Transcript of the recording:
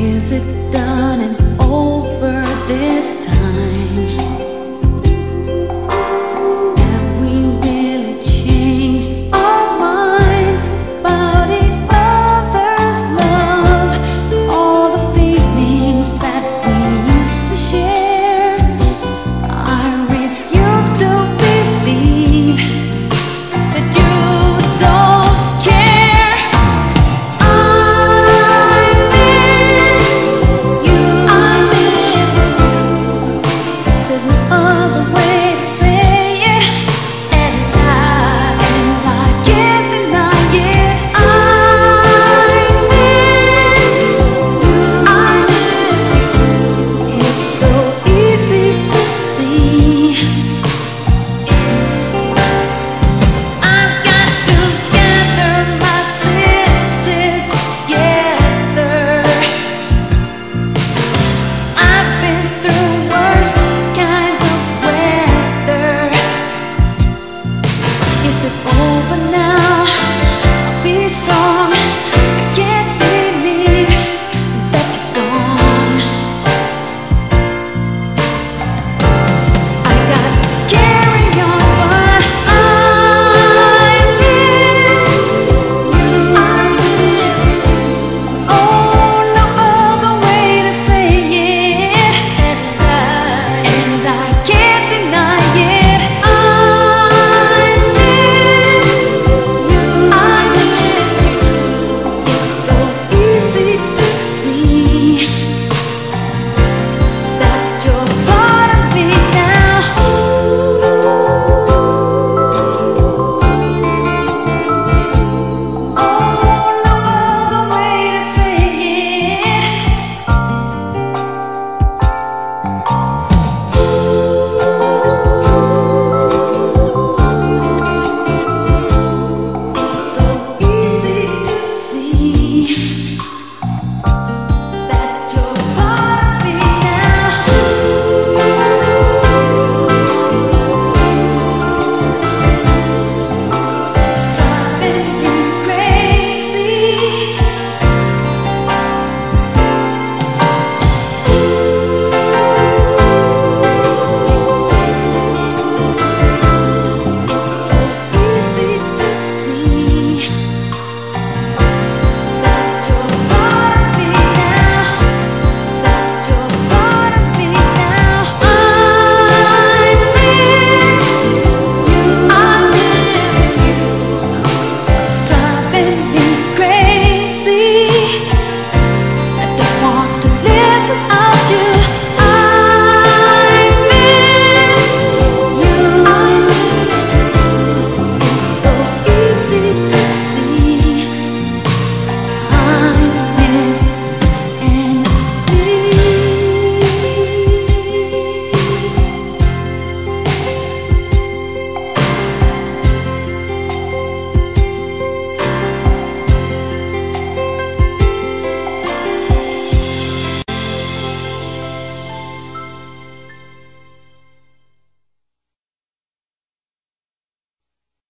Is it done